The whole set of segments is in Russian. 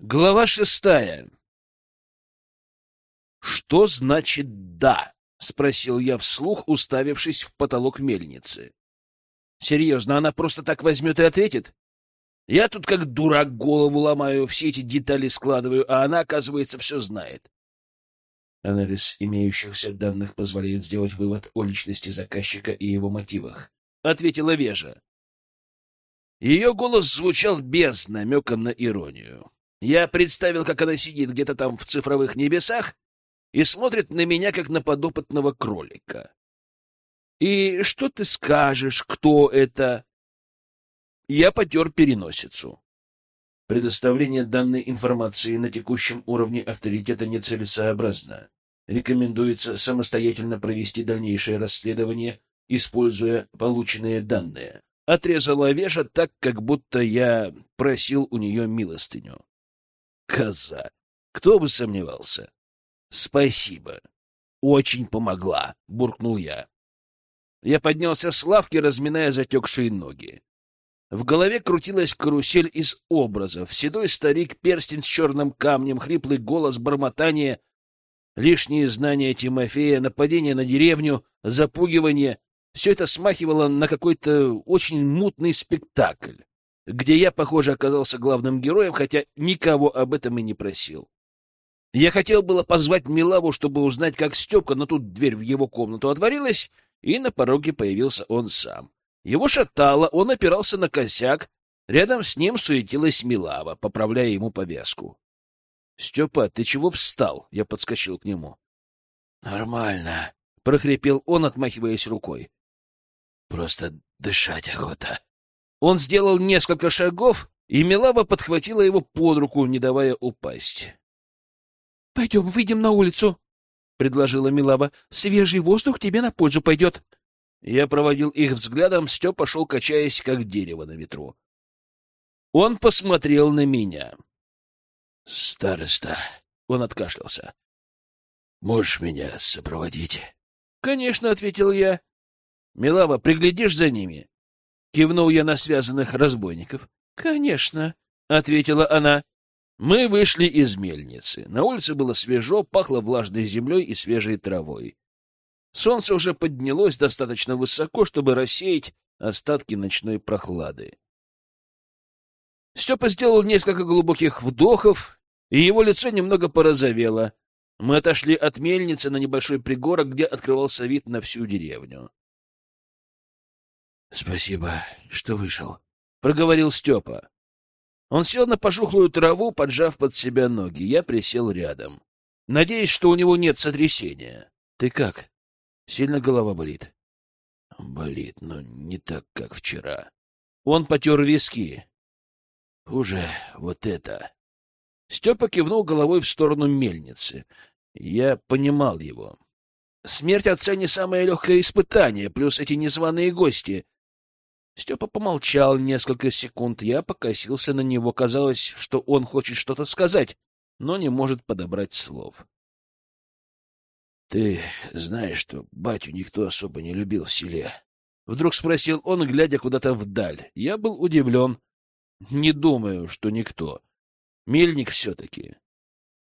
Глава шестая. «Что значит «да»?» — спросил я вслух, уставившись в потолок мельницы. «Серьезно, она просто так возьмет и ответит? Я тут как дурак голову ломаю, все эти детали складываю, а она, оказывается, все знает». Анализ имеющихся данных позволяет сделать вывод о личности заказчика и его мотивах, — ответила Вежа. Ее голос звучал без намека на иронию. Я представил, как она сидит где-то там в цифровых небесах и смотрит на меня, как на подопытного кролика. «И что ты скажешь, кто это?» Я потер переносицу. Предоставление данной информации на текущем уровне авторитета нецелесообразно. Рекомендуется самостоятельно провести дальнейшее расследование, используя полученные данные. Отрезала Веша так, как будто я просил у нее милостыню. Коза! Кто бы сомневался. Спасибо. Очень помогла, буркнул я. Я поднялся с лавки, разминая затекшие ноги. В голове крутилась карусель из образов. Седой старик, перстень с черным камнем, хриплый голос, бормотание, лишние знания Тимофея, нападение на деревню, запугивание. Все это смахивало на какой-то очень мутный спектакль где я, похоже, оказался главным героем, хотя никого об этом и не просил. Я хотел было позвать Милаву, чтобы узнать, как Степка, но тут дверь в его комнату отворилась, и на пороге появился он сам. Его шатало, он опирался на косяк, рядом с ним суетилась Милава, поправляя ему повязку. — Степа, ты чего встал? — я подскочил к нему. — Нормально, — прохрипел он, отмахиваясь рукой. — Просто дышать охота. Он сделал несколько шагов, и Милава подхватила его под руку, не давая упасть. — Пойдем, выйдем на улицу, — предложила Милава. — Свежий воздух тебе на пользу пойдет. Я проводил их взглядом, Степа шел, качаясь, как дерево на ветру. Он посмотрел на меня. — Староста, — он откашлялся, — можешь меня сопроводить? — Конечно, — ответил я. — Милава, приглядишь за ними? Кивнул я на связанных разбойников. «Конечно», — ответила она. Мы вышли из мельницы. На улице было свежо, пахло влажной землей и свежей травой. Солнце уже поднялось достаточно высоко, чтобы рассеять остатки ночной прохлады. Степа сделал несколько глубоких вдохов, и его лицо немного порозовело. Мы отошли от мельницы на небольшой пригорок, где открывался вид на всю деревню. — Спасибо, что вышел, — проговорил Степа. Он сел на пожухлую траву, поджав под себя ноги. Я присел рядом. Надеюсь, что у него нет сотрясения. Ты как? Сильно голова болит? Болит, но не так, как вчера. Он потер виски. Уже вот это. Степа кивнул головой в сторону мельницы. Я понимал его. Смерть отца не самое легкое испытание, плюс эти незваные гости — Степа помолчал несколько секунд. Я покосился на него. Казалось, что он хочет что-то сказать, но не может подобрать слов. — Ты знаешь, что батю никто особо не любил в селе? — вдруг спросил он, глядя куда-то вдаль. Я был удивлен. Не думаю, что никто. Мельник все-таки.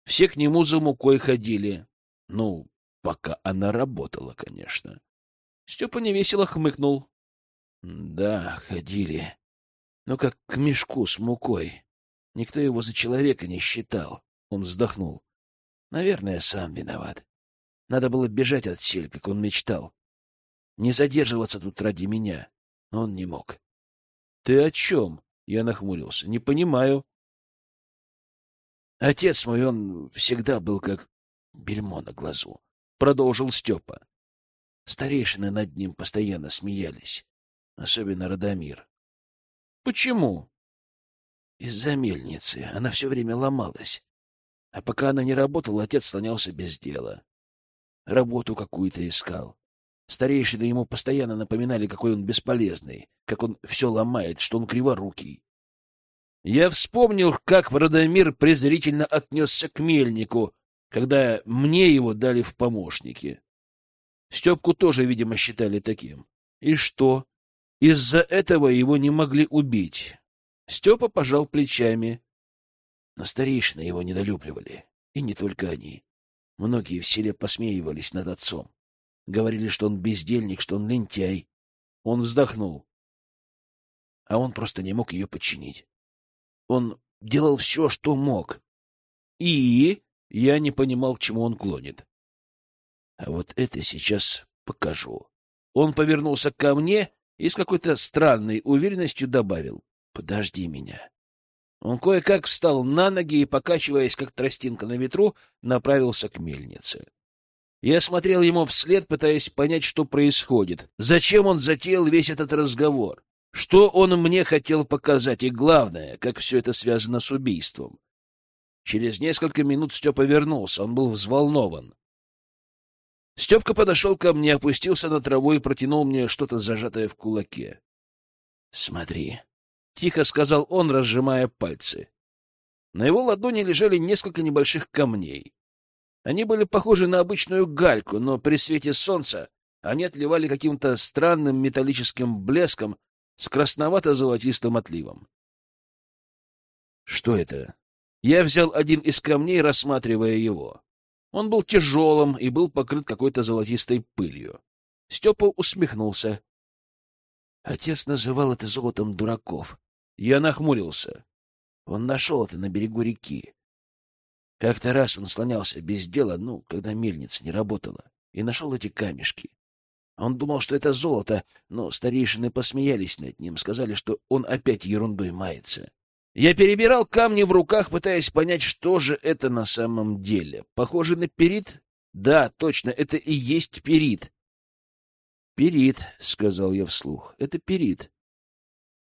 Все к нему за мукой ходили. Ну, пока она работала, конечно. Степа невесело хмыкнул. Да, ходили. Но как к мешку с мукой. Никто его за человека не считал. Он вздохнул. Наверное, сам виноват. Надо было бежать от сель, как он мечтал. Не задерживаться тут ради меня. Он не мог. — Ты о чем? — я нахмурился. — Не понимаю. Отец мой, он всегда был как бельмо на глазу. Продолжил Степа. Старейшины над ним постоянно смеялись особенно Радомир. Почему? Из-за мельницы. Она все время ломалась. А пока она не работала, отец слонялся без дела. Работу какую-то искал. Старейшины ему постоянно напоминали, какой он бесполезный, как он все ломает, что он криворукий. Я вспомнил, как Радомир презрительно отнесся к мельнику, когда мне его дали в помощники. Степку тоже, видимо, считали таким. И что? Из-за этого его не могли убить. Степа пожал плечами. Но старейшины его недолюбливали. И не только они. Многие в селе посмеивались над отцом. Говорили, что он бездельник, что он лентяй. Он вздохнул. А он просто не мог ее подчинить. Он делал все, что мог. И я не понимал, к чему он клонит. А вот это сейчас покажу. Он повернулся ко мне и с какой-то странной уверенностью добавил. — Подожди меня. Он кое-как встал на ноги и, покачиваясь, как тростинка на ветру, направился к мельнице. Я смотрел ему вслед, пытаясь понять, что происходит. Зачем он затеял весь этот разговор? Что он мне хотел показать? И главное, как все это связано с убийством. Через несколько минут Степа вернулся. Он был взволнован. Степка подошел ко мне, опустился на траву и протянул мне что-то зажатое в кулаке. — Смотри, — тихо сказал он, разжимая пальцы. На его ладони лежали несколько небольших камней. Они были похожи на обычную гальку, но при свете солнца они отливали каким-то странным металлическим блеском с красновато-золотистым отливом. Что это? Я взял один из камней, рассматривая его. Он был тяжелым и был покрыт какой-то золотистой пылью. Степа усмехнулся. Отец называл это золотом дураков. Я нахмурился. Он нашел это на берегу реки. Как-то раз он слонялся без дела, ну, когда мельница не работала, и нашел эти камешки. Он думал, что это золото, но старейшины посмеялись над ним, сказали, что он опять ерундой мается. Я перебирал камни в руках, пытаясь понять, что же это на самом деле. Похоже на перит? Да, точно, это и есть перит. Перит, сказал я вслух. Это перит.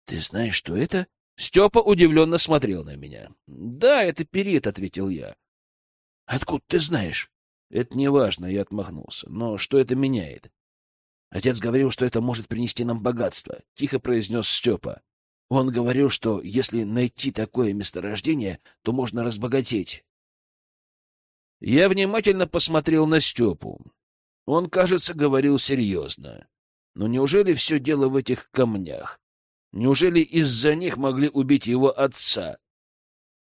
Ты знаешь, что это? Степа удивленно смотрел на меня. Да, это перит, ответил я. Откуда ты знаешь? Это не важно, я отмахнулся. Но что это меняет? Отец говорил, что это может принести нам богатство, тихо произнес Степа. Он говорил, что если найти такое месторождение, то можно разбогатеть. Я внимательно посмотрел на Степу. Он, кажется, говорил серьезно. Но неужели все дело в этих камнях? Неужели из-за них могли убить его отца?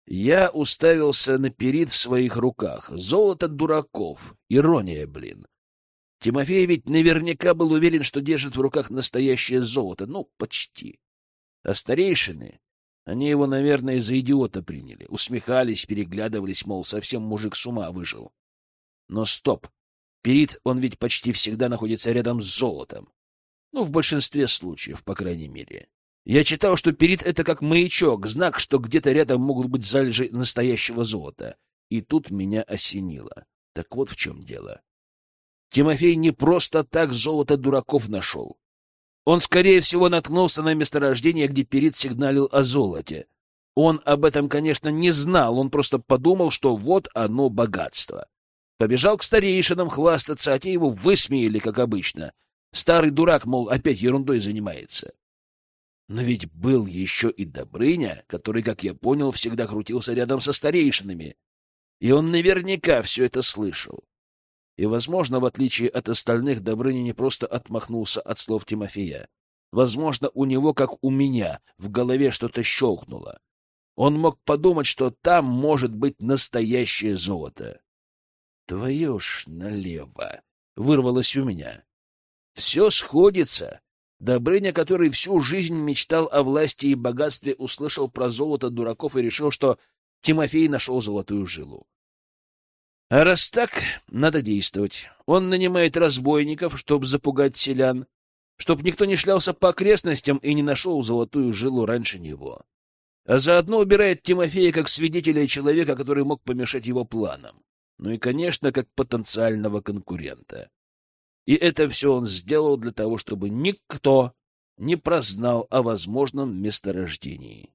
Я уставился на перит в своих руках. Золото дураков. Ирония, блин. Тимофей ведь наверняка был уверен, что держит в руках настоящее золото. Ну, почти. А старейшины, они его, наверное, за идиота приняли. Усмехались, переглядывались, мол, совсем мужик с ума выжил. Но стоп. Перит, он ведь почти всегда находится рядом с золотом. Ну, в большинстве случаев, по крайней мере. Я читал, что перит — это как маячок, знак, что где-то рядом могут быть залежи настоящего золота. И тут меня осенило. Так вот в чем дело. Тимофей не просто так золото дураков нашел. Он, скорее всего, наткнулся на месторождение, где Перит сигналил о золоте. Он об этом, конечно, не знал, он просто подумал, что вот оно богатство. Побежал к старейшинам хвастаться, а те его высмеяли, как обычно. Старый дурак, мол, опять ерундой занимается. Но ведь был еще и Добрыня, который, как я понял, всегда крутился рядом со старейшинами. И он наверняка все это слышал. И, возможно, в отличие от остальных, Добрыня не просто отмахнулся от слов Тимофея. Возможно, у него, как у меня, в голове что-то щелкнуло. Он мог подумать, что там может быть настоящее золото. Твое ж налево! Вырвалось у меня. Все сходится. Добрыня, который всю жизнь мечтал о власти и богатстве, услышал про золото дураков и решил, что Тимофей нашел золотую жилу. А раз так, надо действовать. Он нанимает разбойников, чтобы запугать селян, чтоб никто не шлялся по окрестностям и не нашел золотую жилу раньше него. А заодно убирает Тимофея как свидетеля и человека, который мог помешать его планам. Ну и, конечно, как потенциального конкурента. И это все он сделал для того, чтобы никто не прознал о возможном месторождении.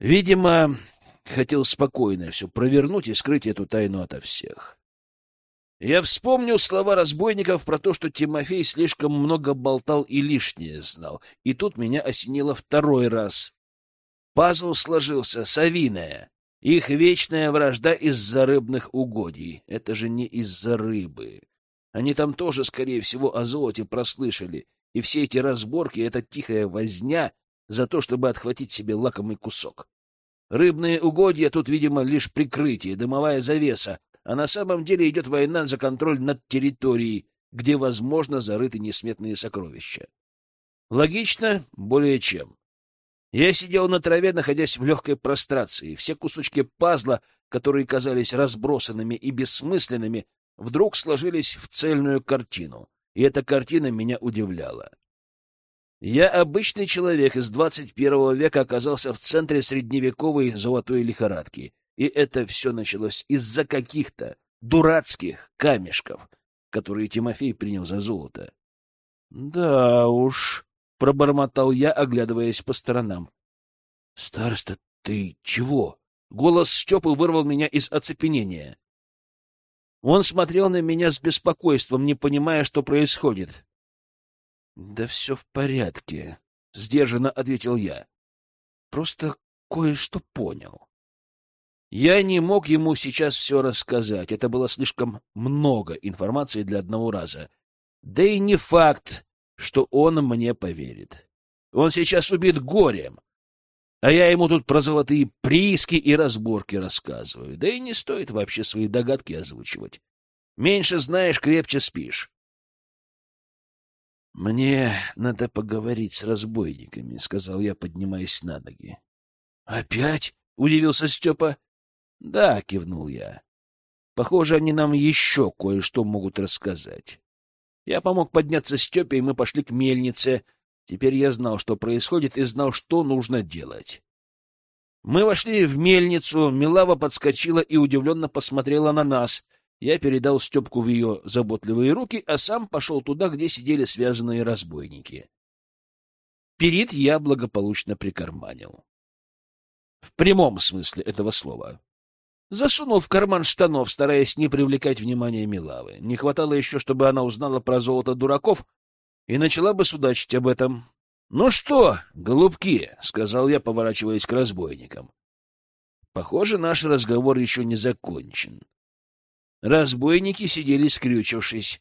Видимо, хотел спокойно все провернуть и скрыть эту тайну ото всех. Я вспомнил слова разбойников про то, что Тимофей слишком много болтал и лишнее знал, и тут меня осенило второй раз. Пазл сложился, совиная. Их вечная вражда из-за рыбных угодий. Это же не из-за рыбы. Они там тоже, скорее всего, о золоте прослышали, и все эти разборки — это тихая возня за то, чтобы отхватить себе лакомый кусок. Рыбные угодья тут, видимо, лишь прикрытие, дымовая завеса, а на самом деле идет война за контроль над территорией, где, возможно, зарыты несметные сокровища. Логично более чем. Я сидел на траве, находясь в легкой прострации. Все кусочки пазла, которые казались разбросанными и бессмысленными, вдруг сложились в цельную картину, и эта картина меня удивляла. Я обычный человек из 21 века оказался в центре средневековой золотой лихорадки, и это все началось из-за каких-то дурацких камешков, которые Тимофей принял за золото. — Да уж, — пробормотал я, оглядываясь по сторонам. — Староста, ты чего? Голос Степы вырвал меня из оцепенения. Он смотрел на меня с беспокойством, не понимая, что происходит. — Да все в порядке, — сдержанно ответил я. — Просто кое-что понял. Я не мог ему сейчас все рассказать. Это было слишком много информации для одного раза. Да и не факт, что он мне поверит. Он сейчас убит горем, а я ему тут про золотые прииски и разборки рассказываю. Да и не стоит вообще свои догадки озвучивать. Меньше знаешь, крепче спишь. «Мне надо поговорить с разбойниками», — сказал я, поднимаясь на ноги. «Опять?» — удивился Степа. «Да», — кивнул я. «Похоже, они нам еще кое-что могут рассказать». Я помог подняться Степе, и мы пошли к мельнице. Теперь я знал, что происходит, и знал, что нужно делать. Мы вошли в мельницу, Милава подскочила и удивленно посмотрела на нас. Я передал Степку в ее заботливые руки, а сам пошел туда, где сидели связанные разбойники. Перед я благополучно прикарманил. В прямом смысле этого слова. Засунул в карман штанов, стараясь не привлекать внимания Милавы. Не хватало еще, чтобы она узнала про золото дураков и начала бы судачить об этом. — Ну что, голубки, — сказал я, поворачиваясь к разбойникам. Похоже, наш разговор еще не закончен. Разбойники сидели скрючившись.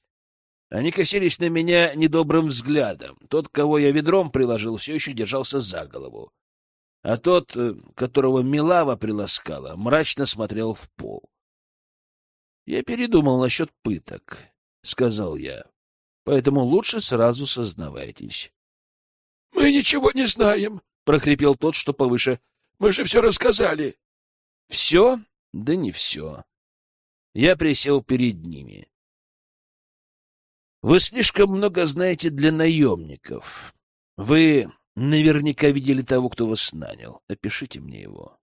Они косились на меня недобрым взглядом. Тот, кого я ведром приложил, все еще держался за голову а тот, э, которого Милава приласкала, мрачно смотрел в пол. — Я передумал насчет пыток, — сказал я, — поэтому лучше сразу сознавайтесь. — Мы ничего не знаем, — прохрипел тот, что повыше. — Мы же все рассказали. — Все? Да не все. Я присел перед ними. — Вы слишком много знаете для наемников. Вы Наверняка видели того, кто вас нанял. Опишите мне его.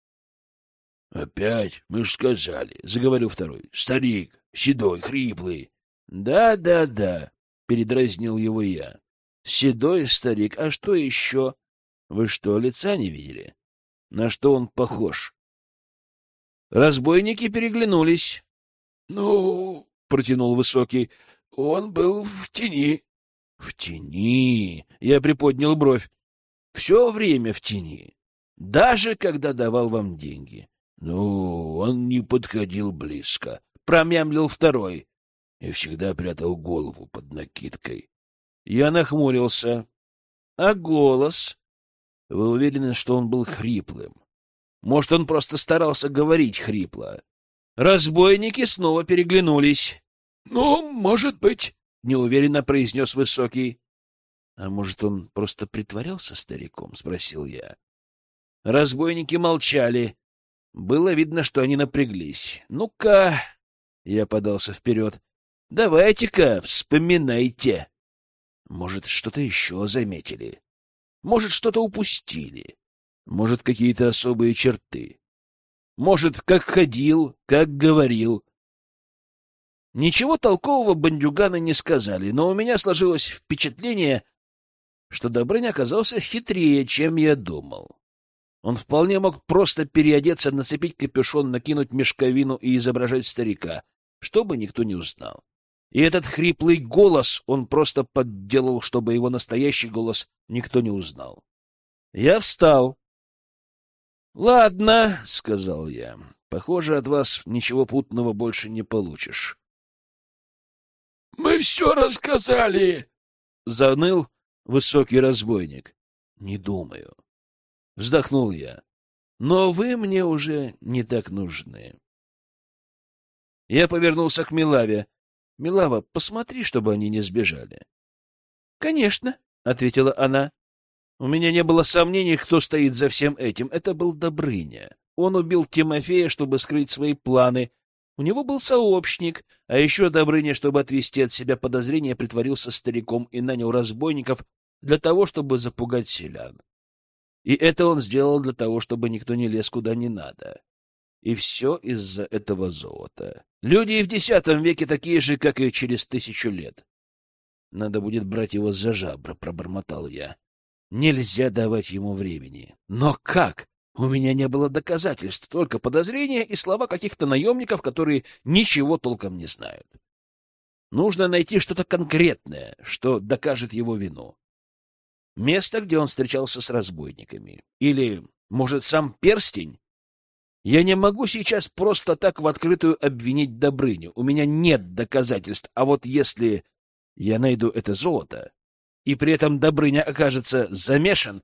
— Опять? Мы ж сказали, — заговорил второй. — Старик, седой, хриплый. Да, да, да, — передразнил его я. — Седой старик. А что еще? Вы что, лица не видели? На что он похож? Разбойники переглянулись. — Ну, — протянул Высокий, — он был в тени. — В тени? Я приподнял бровь. Все время в тени, даже когда давал вам деньги. Ну, он не подходил близко, промямлил второй и всегда прятал голову под накидкой. Я нахмурился. А голос? Вы уверены, что он был хриплым? Может, он просто старался говорить хрипло? Разбойники снова переглянулись. — Ну, может быть, — неуверенно произнес Высокий. — А может, он просто притворялся стариком? — спросил я. Разбойники молчали. Было видно, что они напряглись. «Ну-ка...» — я подался вперед. «Давайте-ка, вспоминайте. Может, что-то еще заметили? Может, что-то упустили? Может, какие-то особые черты? Может, как ходил, как говорил?» Ничего толкового бандюганы не сказали, но у меня сложилось впечатление, что Добрыня оказался хитрее, чем я думал. Он вполне мог просто переодеться, нацепить капюшон, накинуть мешковину и изображать старика, чтобы никто не узнал. И этот хриплый голос он просто подделал, чтобы его настоящий голос никто не узнал. Я встал. — Ладно, — сказал я, — похоже, от вас ничего путного больше не получишь. — Мы все рассказали! — заныл высокий разбойник. — Не думаю. — вздохнул я. «Но вы мне уже не так нужны». Я повернулся к Милаве. «Милава, посмотри, чтобы они не сбежали». «Конечно», — ответила она. У меня не было сомнений, кто стоит за всем этим. Это был Добрыня. Он убил Тимофея, чтобы скрыть свои планы. У него был сообщник, а еще Добрыня, чтобы отвести от себя подозрения, притворился стариком и нанял разбойников для того, чтобы запугать селян. И это он сделал для того, чтобы никто не лез куда не надо. И все из-за этого золота. Люди и в десятом веке такие же, как и через тысячу лет. Надо будет брать его за жабры, пробормотал я. Нельзя давать ему времени. Но как? У меня не было доказательств, только подозрения и слова каких-то наемников, которые ничего толком не знают. Нужно найти что-то конкретное, что докажет его вину. Место, где он встречался с разбойниками. Или, может, сам перстень? Я не могу сейчас просто так в открытую обвинить Добрыню. У меня нет доказательств. А вот если я найду это золото, и при этом Добрыня окажется замешан,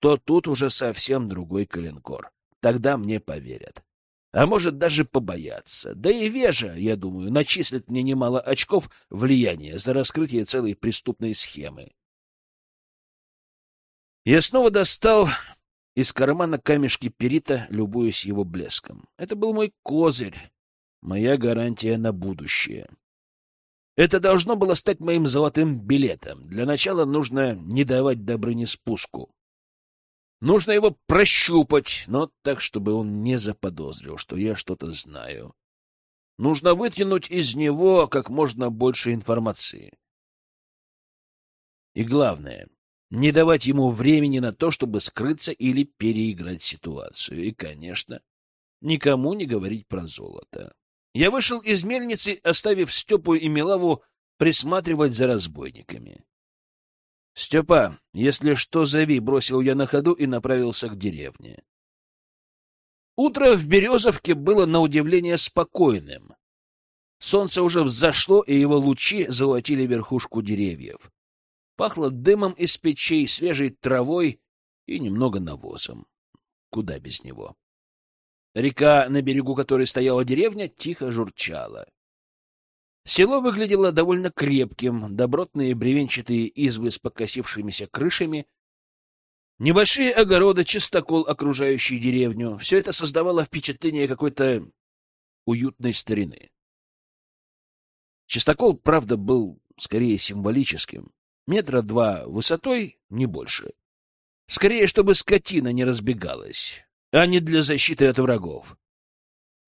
то тут уже совсем другой коленкор. Тогда мне поверят. А может, даже побояться. Да и Вежа, я думаю, начислит мне немало очков влияния за раскрытие целой преступной схемы. Я снова достал из кармана камешки перита, любуясь его блеском. Это был мой козырь, моя гарантия на будущее. Это должно было стать моим золотым билетом. Для начала нужно не давать Добрыне спуску. Нужно его прощупать, но так, чтобы он не заподозрил, что я что-то знаю. Нужно вытянуть из него как можно больше информации. И главное, не давать ему времени на то, чтобы скрыться или переиграть ситуацию. И, конечно, никому не говорить про золото. Я вышел из мельницы, оставив Степу и Милаву присматривать за разбойниками. — Степа, если что, зови, — бросил я на ходу и направился к деревне. Утро в Березовке было на удивление спокойным. Солнце уже взошло, и его лучи золотили верхушку деревьев. Пахло дымом из печей, свежей травой и немного навозом. Куда без него? Река, на берегу которой стояла деревня, тихо журчала. Село выглядело довольно крепким, добротные бревенчатые избы с покосившимися крышами, небольшие огороды, чистокол, окружающий деревню — все это создавало впечатление какой-то уютной старины. Чистокол, правда, был скорее символическим, метра два высотой, не больше. Скорее, чтобы скотина не разбегалась а не для защиты от врагов.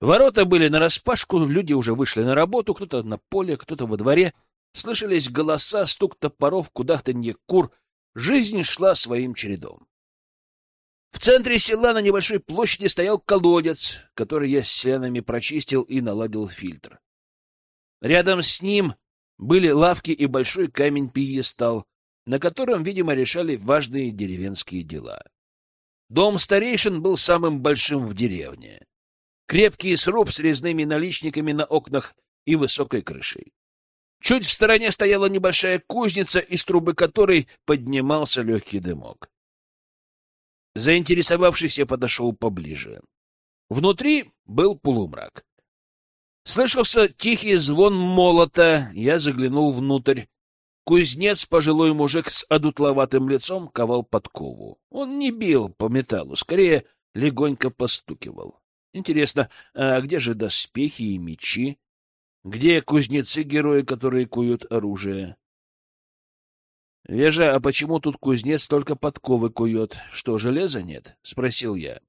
Ворота были нараспашку, люди уже вышли на работу, кто-то на поле, кто-то во дворе. Слышались голоса, стук топоров, кудахтанье кур. Жизнь шла своим чередом. В центре села на небольшой площади стоял колодец, который я с селянами прочистил и наладил фильтр. Рядом с ним были лавки и большой камень-пьедестал, на котором, видимо, решали важные деревенские дела. Дом старейшин был самым большим в деревне. Крепкий сруб с резными наличниками на окнах и высокой крышей. Чуть в стороне стояла небольшая кузница, из трубы которой поднимался легкий дымок. Заинтересовавшись, я подошел поближе. Внутри был полумрак. Слышался тихий звон молота. Я заглянул внутрь. Кузнец, пожилой мужик с одутловатым лицом, ковал подкову. Он не бил по металлу, скорее легонько постукивал. Интересно, а где же доспехи и мечи? Где кузнецы-герои, которые куют оружие? — Вежа, а почему тут кузнец только подковы кует? Что, железа нет? — спросил я.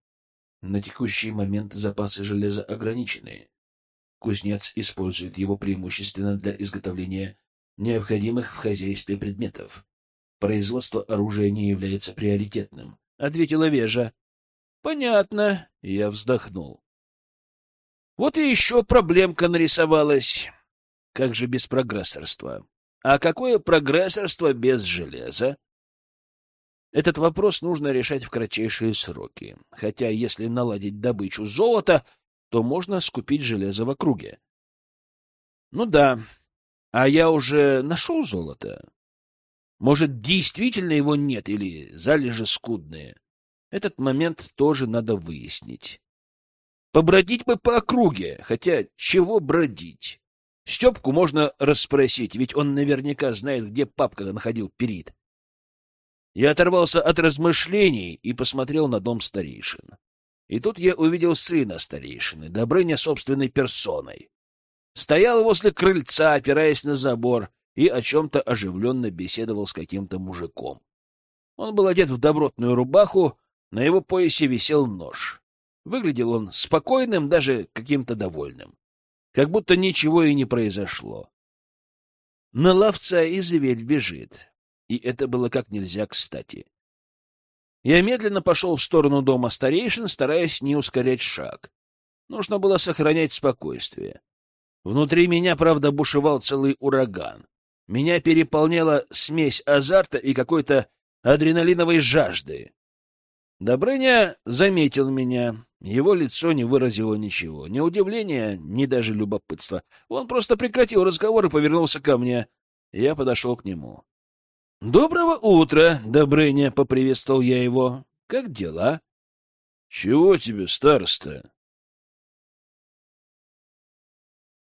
На текущий момент запасы железа ограничены. Кузнец использует его преимущественно для изготовления необходимых в хозяйстве предметов. Производство оружия не является приоритетным, — ответила Вежа. — Понятно, — я вздохнул. Вот и еще проблемка нарисовалась. Как же без прогрессорства? А какое прогрессорство без железа? Этот вопрос нужно решать в кратчайшие сроки. Хотя, если наладить добычу золота, то можно скупить железо в округе. Ну да, а я уже нашел золото. Может, действительно его нет или залежи скудные. Этот момент тоже надо выяснить. Побродить бы по округе, хотя чего бродить? Степку можно расспросить, ведь он наверняка знает, где папка находил перит. Я оторвался от размышлений и посмотрел на дом старейшин. И тут я увидел сына старейшины, Добрыня собственной персоной. Стоял возле крыльца, опираясь на забор, и о чем-то оживленно беседовал с каким-то мужиком. Он был одет в добротную рубаху, на его поясе висел нож. Выглядел он спокойным, даже каким-то довольным как будто ничего и не произошло. На ловца и зверь бежит, и это было как нельзя кстати. Я медленно пошел в сторону дома старейшин, стараясь не ускорять шаг. Нужно было сохранять спокойствие. Внутри меня, правда, бушевал целый ураган. Меня переполняла смесь азарта и какой-то адреналиновой жажды. Добрыня заметил меня, его лицо не выразило ничего, ни удивления, ни даже любопытства. Он просто прекратил разговор и повернулся ко мне. Я подошел к нему. — Доброго утра, Добрыня! — поприветствовал я его. — Как дела? — Чего тебе, староста?